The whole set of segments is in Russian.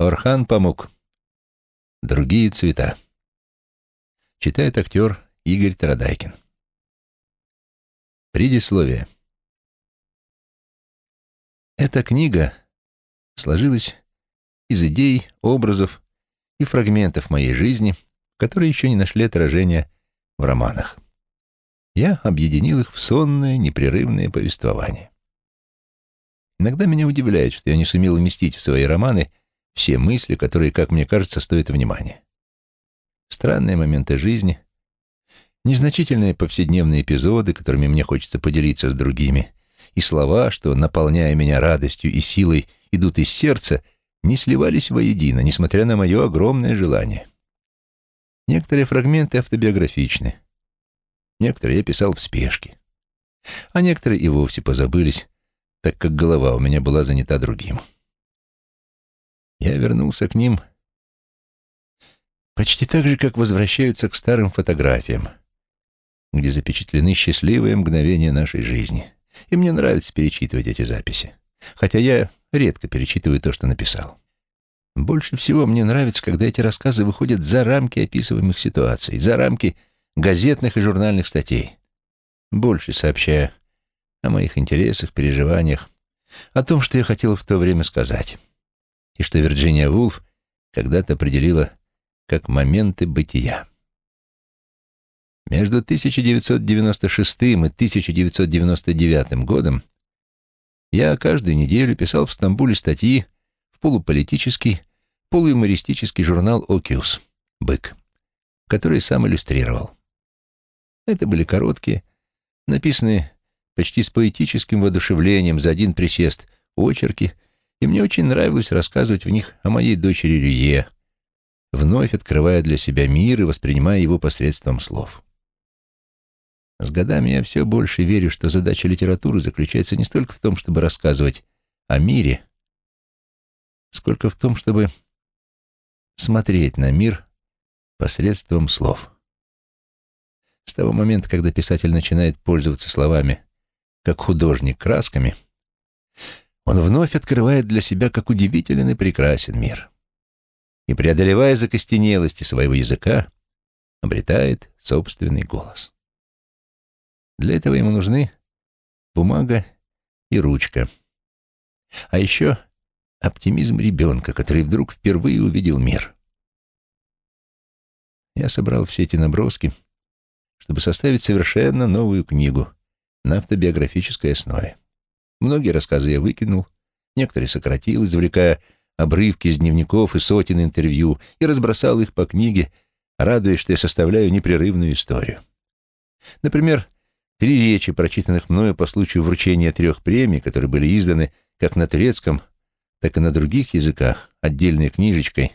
Орхан Памук. Другие цвета. Читает актер Игорь Тарадайкин. Предисловие. Эта книга сложилась из идей, образов и фрагментов моей жизни, которые еще не нашли отражения в романах. Я объединил их в сонное, непрерывное повествование. Иногда меня удивляет, что я не сумел уместить в свои романы все мысли, которые, как мне кажется, стоят внимания. Странные моменты жизни, незначительные повседневные эпизоды, которыми мне хочется поделиться с другими, и слова, что, наполняя меня радостью и силой, идут из сердца, не сливались воедино, несмотря на мое огромное желание. Некоторые фрагменты автобиографичны, некоторые я писал в спешке, а некоторые и вовсе позабылись, так как голова у меня была занята другим. Я вернулся к ним почти так же, как возвращаются к старым фотографиям, где запечатлены счастливые мгновения нашей жизни. И мне нравится перечитывать эти записи, хотя я редко перечитываю то, что написал. Больше всего мне нравится, когда эти рассказы выходят за рамки описываемых ситуаций, за рамки газетных и журнальных статей, больше сообщая о моих интересах, переживаниях, о том, что я хотел в то время сказать, и что Вирджиния Вулф когда-то определила как моменты бытия. Между 1996 и 1999 годом я каждую неделю писал в Стамбуле статьи в полуполитический, полуюмористический журнал «Окиус» «Бык», который сам иллюстрировал. Это были короткие, написанные почти с поэтическим воодушевлением за один присест очерки, и мне очень нравилось рассказывать в них о моей дочери Рюе, вновь открывая для себя мир и воспринимая его посредством слов. С годами я все больше верю, что задача литературы заключается не столько в том, чтобы рассказывать о мире, сколько в том, чтобы смотреть на мир посредством слов. С того момента, когда писатель начинает пользоваться словами как художник красками, он вновь открывает для себя, как удивителен и прекрасен мир. И, преодолевая закостенелости своего языка, обретает собственный голос. Для этого ему нужны бумага и ручка. А еще оптимизм ребенка, который вдруг впервые увидел мир. Я собрал все эти наброски, чтобы составить совершенно новую книгу, на автобиографической основе. Многие рассказы я выкинул, некоторые сократил, извлекая обрывки из дневников и сотен интервью, и разбросал их по книге, радуясь, что я составляю непрерывную историю. Например, три речи, прочитанных мною по случаю вручения трех премий, которые были изданы как на турецком, так и на других языках, отдельной книжечкой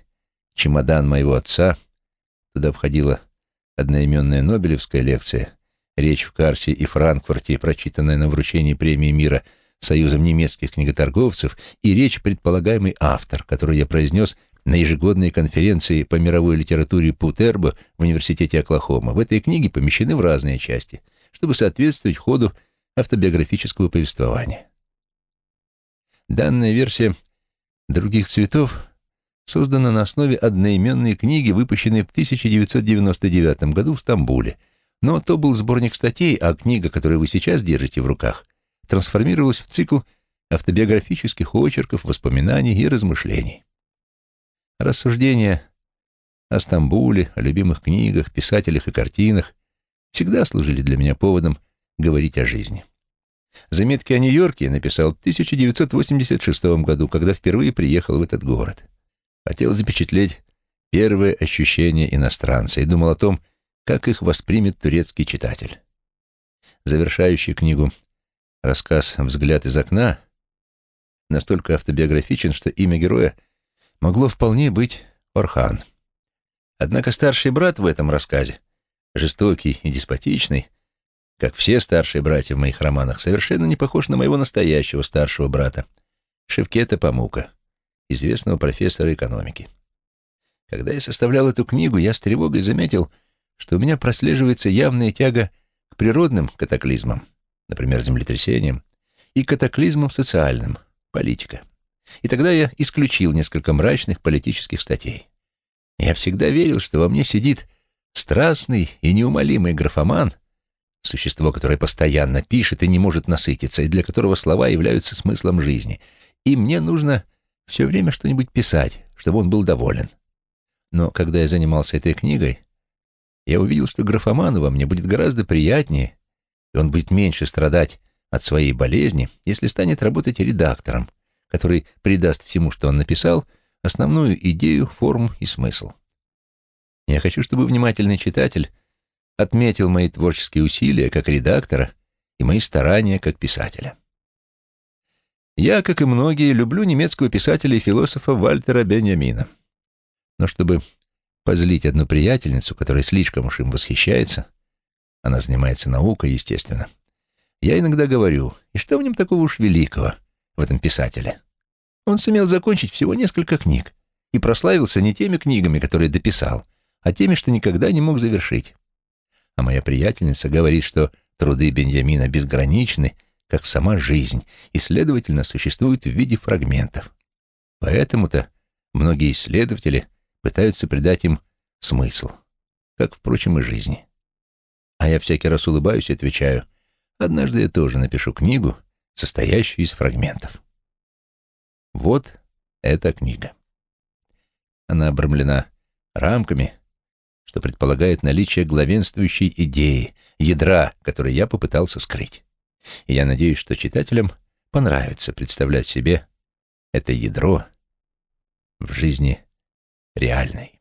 «Чемодан моего отца». Туда входила одноименная Нобелевская лекция Речь в Карсе и Франкфурте, прочитанная на вручении премии мира Союзом немецких книготорговцев, и речь предполагаемый автор, которую я произнес на ежегодной конференции по мировой литературе Путербо в Университете Оклахома. В этой книге помещены в разные части, чтобы соответствовать ходу автобиографического повествования. Данная версия «Других цветов» создана на основе одноименной книги, выпущенной в 1999 году в Стамбуле – но то был сборник статей, а книга, которую вы сейчас держите в руках, трансформировалась в цикл автобиографических очерков, воспоминаний и размышлений. Рассуждения о Стамбуле, о любимых книгах, писателях и картинах всегда служили для меня поводом говорить о жизни. Заметки о Нью-Йорке я написал в 1986 году, когда впервые приехал в этот город. Хотел запечатлеть первые ощущения иностранца и думал о том, как их воспримет турецкий читатель. Завершающий книгу рассказ «Взгляд из окна» настолько автобиографичен, что имя героя могло вполне быть Орхан. Однако старший брат в этом рассказе, жестокий и деспотичный, как все старшие братья в моих романах, совершенно не похож на моего настоящего старшего брата, Шевкета Памука, известного профессора экономики. Когда я составлял эту книгу, я с тревогой заметил, что у меня прослеживается явная тяга к природным катаклизмам, например, землетрясениям, и катаклизмам социальным, политика. И тогда я исключил несколько мрачных политических статей. Я всегда верил, что во мне сидит страстный и неумолимый графоман, существо, которое постоянно пишет и не может насытиться, и для которого слова являются смыслом жизни. И мне нужно все время что-нибудь писать, чтобы он был доволен. Но когда я занимался этой книгой, я увидел, что графоману во мне будет гораздо приятнее, и он будет меньше страдать от своей болезни, если станет работать редактором, который придаст всему, что он написал, основную идею, форму и смысл. Я хочу, чтобы внимательный читатель отметил мои творческие усилия как редактора и мои старания как писателя. Я, как и многие, люблю немецкого писателя и философа Вальтера Беньямина. Но чтобы позлить одну приятельницу, которая слишком уж им восхищается, она занимается наукой, естественно, я иногда говорю, и что в нем такого уж великого, в этом писателе? Он сумел закончить всего несколько книг и прославился не теми книгами, которые дописал, а теми, что никогда не мог завершить. А моя приятельница говорит, что труды Беньямина безграничны, как сама жизнь, и, следовательно, существуют в виде фрагментов. Поэтому-то многие исследователи пытаются придать им смысл, как, впрочем, и жизни. А я всякий раз улыбаюсь и отвечаю, однажды я тоже напишу книгу, состоящую из фрагментов. Вот эта книга. Она обрамлена рамками, что предполагает наличие главенствующей идеи, ядра, которое я попытался скрыть. И я надеюсь, что читателям понравится представлять себе это ядро в жизни реальной.